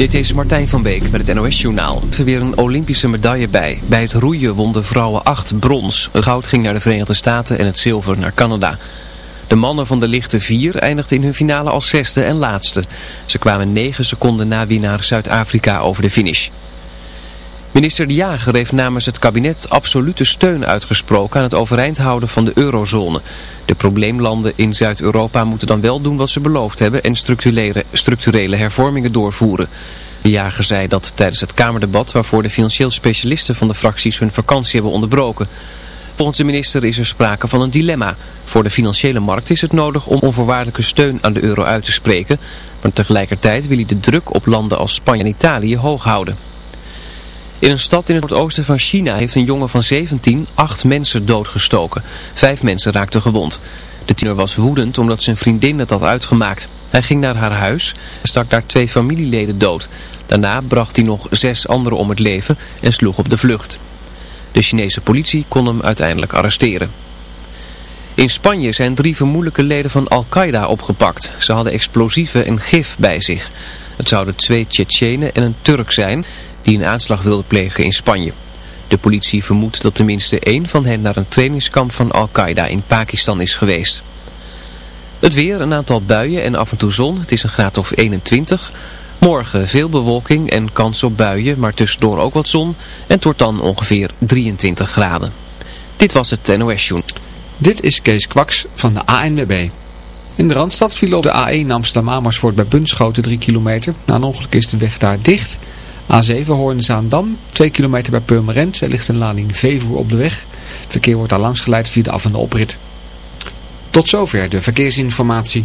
Dit is Martijn van Beek met het NOS-journaal. Er weer een Olympische medaille bij. Bij het roeien won de vrouwen 8 brons. Goud ging naar de Verenigde Staten en het zilver naar Canada. De mannen van de lichte vier eindigden in hun finale als zesde en laatste. Ze kwamen 9 seconden na winnaar Zuid-Afrika over de finish. Minister De Jager heeft namens het kabinet absolute steun uitgesproken aan het overeind houden van de eurozone. De probleemlanden in Zuid-Europa moeten dan wel doen wat ze beloofd hebben en structurele, structurele hervormingen doorvoeren. De jager zei dat tijdens het Kamerdebat waarvoor de financieel specialisten van de fracties hun vakantie hebben onderbroken. Volgens de minister is er sprake van een dilemma. Voor de financiële markt is het nodig om onvoorwaardelijke steun aan de euro uit te spreken. Maar tegelijkertijd wil hij de druk op landen als Spanje en Italië hoog houden. In een stad in het noordoosten van China heeft een jongen van 17 acht mensen doodgestoken. Vijf mensen raakten gewond. De tiener was woedend omdat zijn vriendin het had uitgemaakt. Hij ging naar haar huis en stak daar twee familieleden dood. Daarna bracht hij nog zes anderen om het leven en sloeg op de vlucht. De Chinese politie kon hem uiteindelijk arresteren. In Spanje zijn drie vermoedelijke leden van Al-Qaeda opgepakt. Ze hadden explosieven en gif bij zich. Het zouden twee Tsjetsjenen en een Turk zijn die een aanslag wilden plegen in Spanje. De politie vermoedt dat tenminste één van hen naar een trainingskamp van Al-Qaeda in Pakistan is geweest. Het weer, een aantal buien en af en toe zon. Het is een graad of 21. Morgen veel bewolking en kans op buien, maar tussendoor ook wat zon. En het wordt dan ongeveer 23 graden. Dit was het NOS Joen. Dit is Kees Kwaks van de ANWB. In de Randstad viel op de A1 Amsterdam-Amersfoort bij Bunschoten 3 kilometer. Na een ongeluk is de weg daar dicht... A7 Hoorn-Zaandam, 2 kilometer bij Purmerend. Er ligt een lading veevoer op de weg. Verkeer wordt daar langs geleid via de af- en de oprit. Tot zover de verkeersinformatie.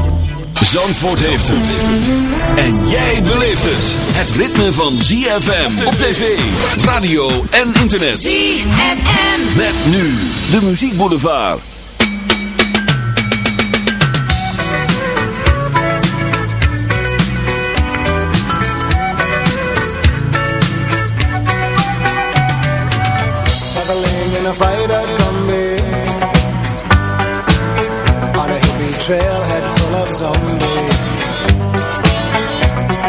Zandvoort heeft het. En jij beleeft het. Het ritme van ZFM op tv, radio en internet. ZFM. Met nu de muziekboulevard. Traveling in a freighter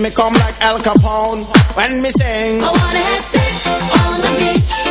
me come like Al Capone when me sing. I wanna have sex on the beach.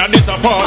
love in a this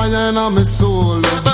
fire in my soul.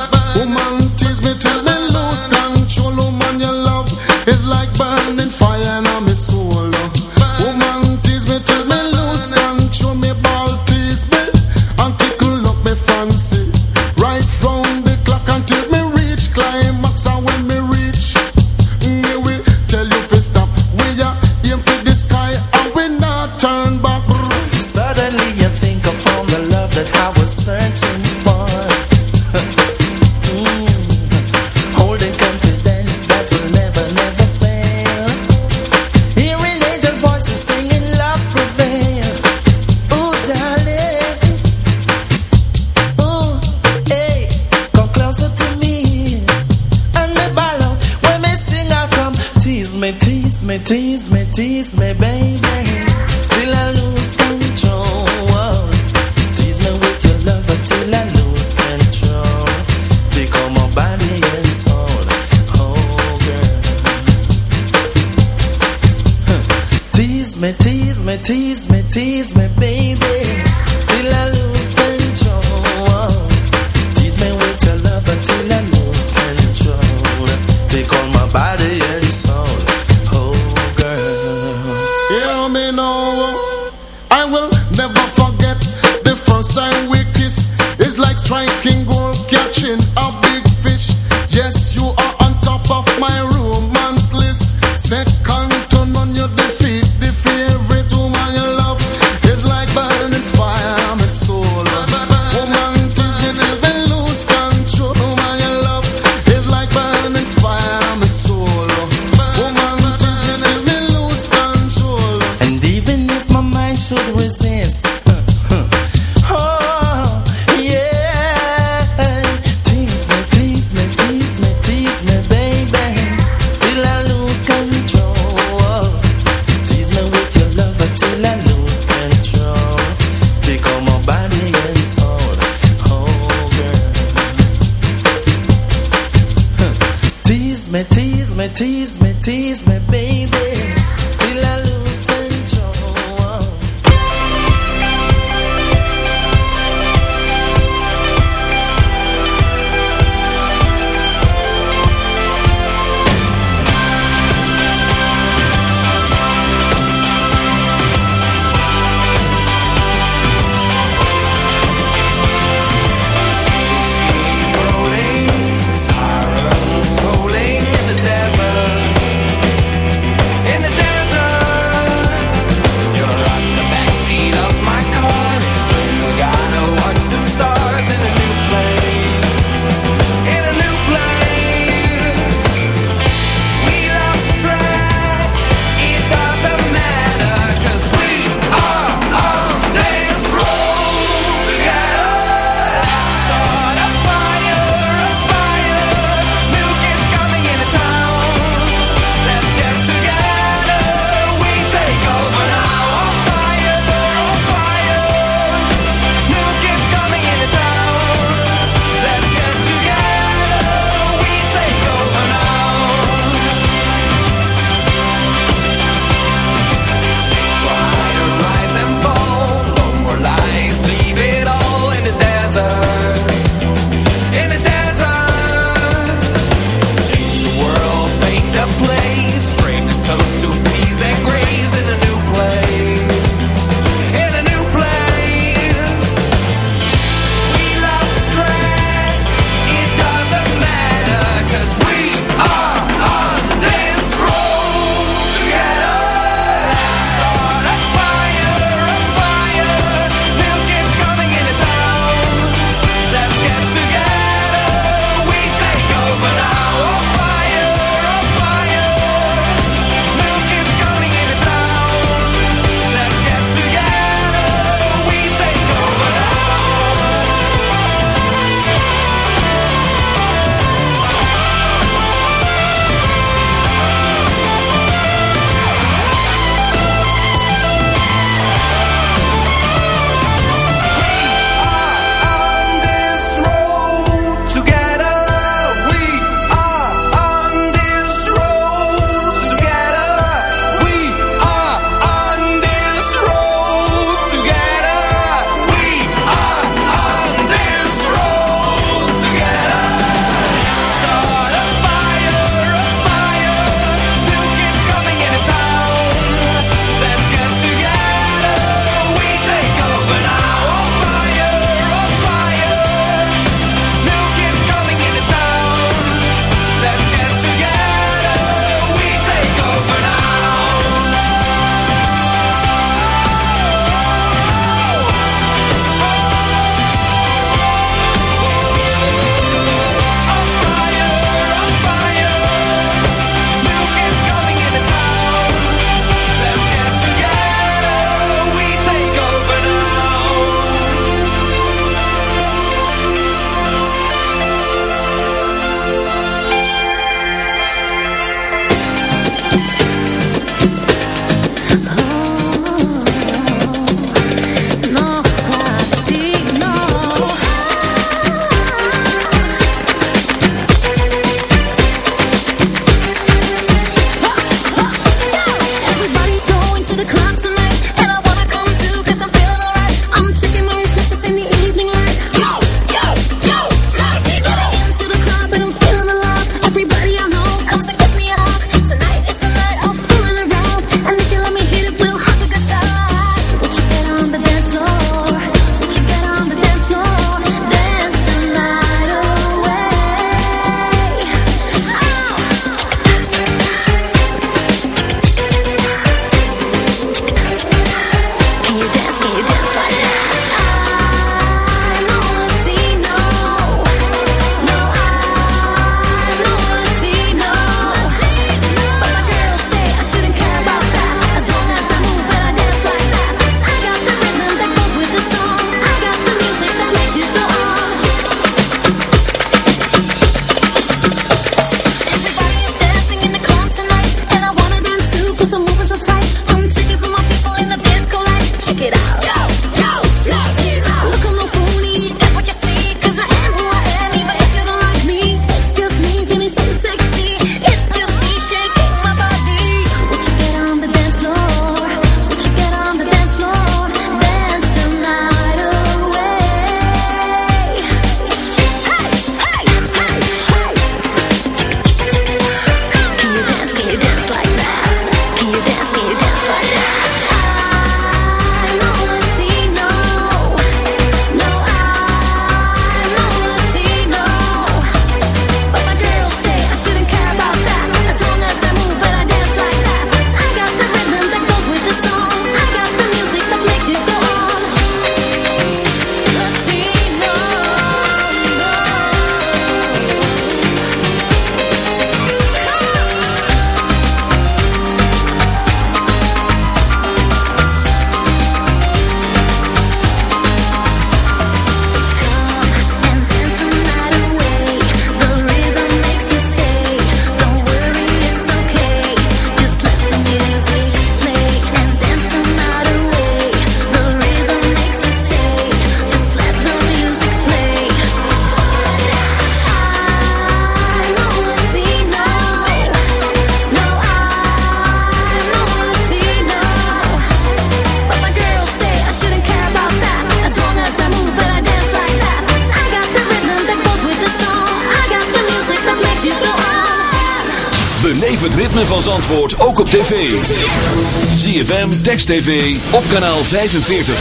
TV, op kanaal 45.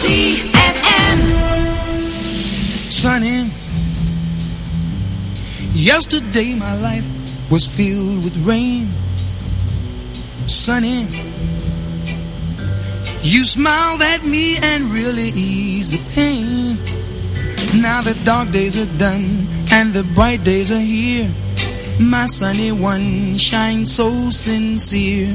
ZFM. Sunny. Yesterday my life was filled with rain. Sunny. You smiled at me and really eased the pain. Now the dark days are done and the bright days are here. My sunny one shines so sincere.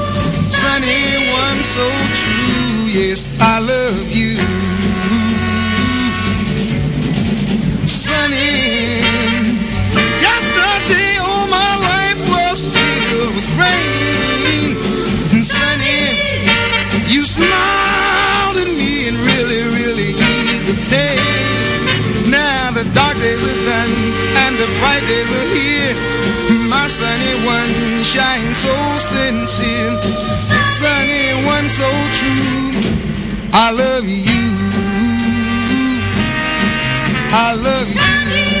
Sunny one so true, yes, I love you. Sunny, yesterday all my life was filled with rain. And sunny, you smiled at me and really, really eased the pain. Now the dark days are My sunny one shines so sincere. Sunny one so true. I love you. I love you.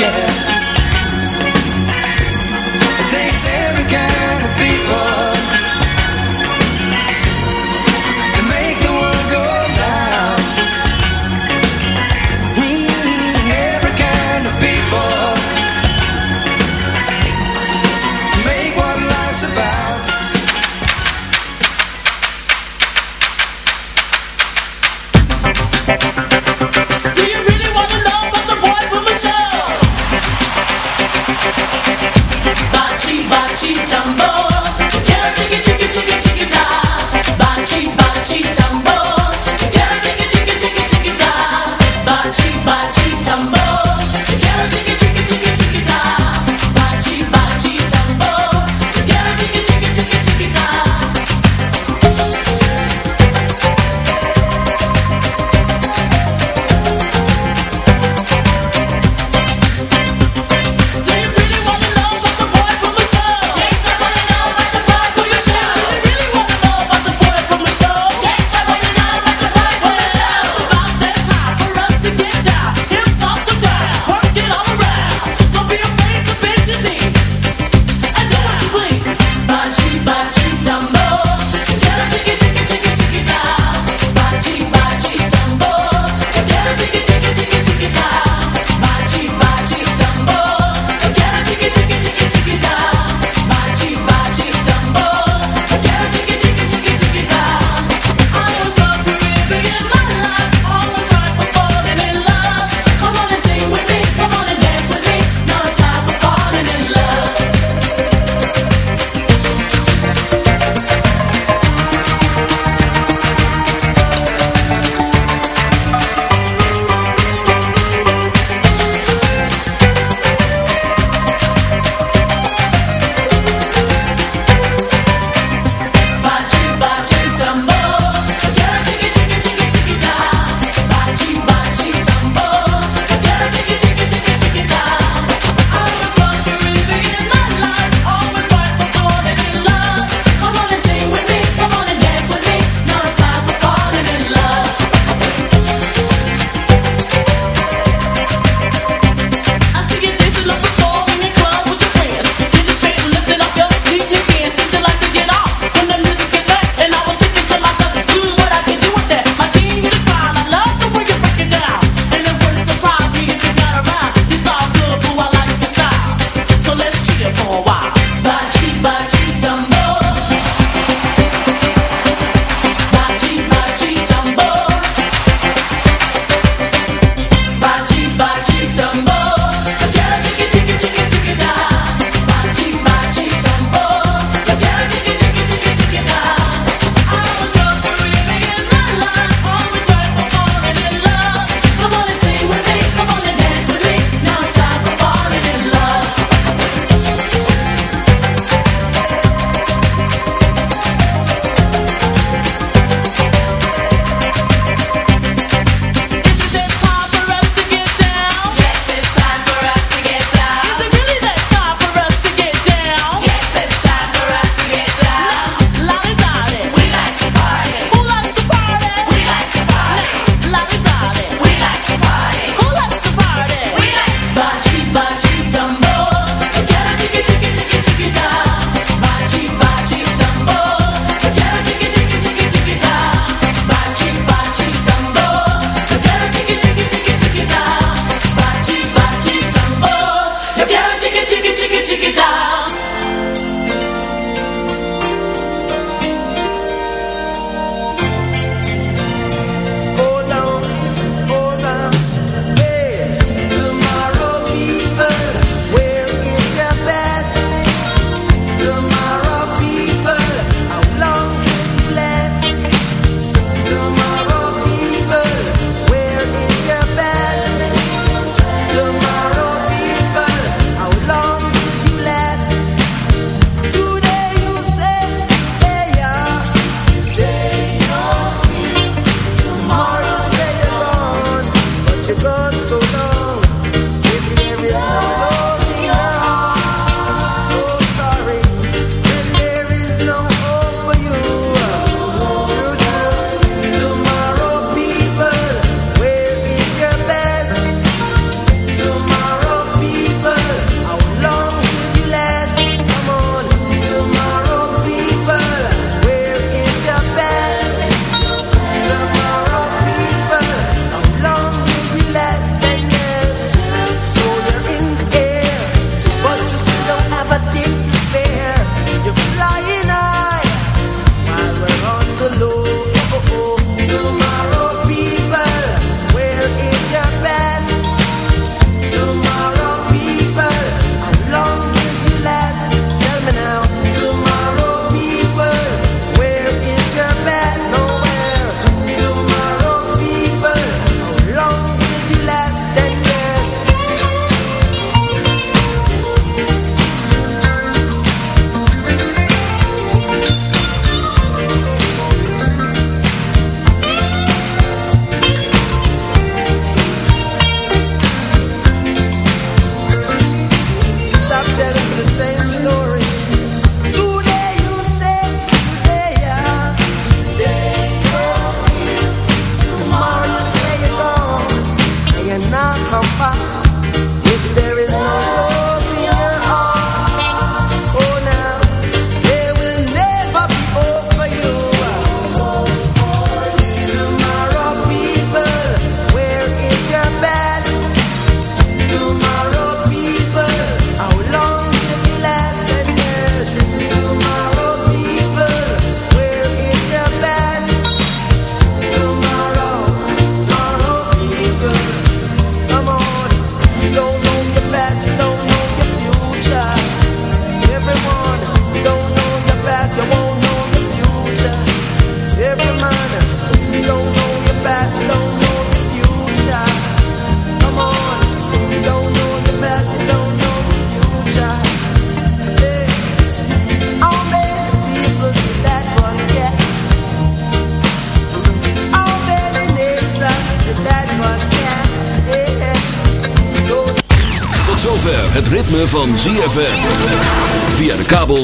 yeah.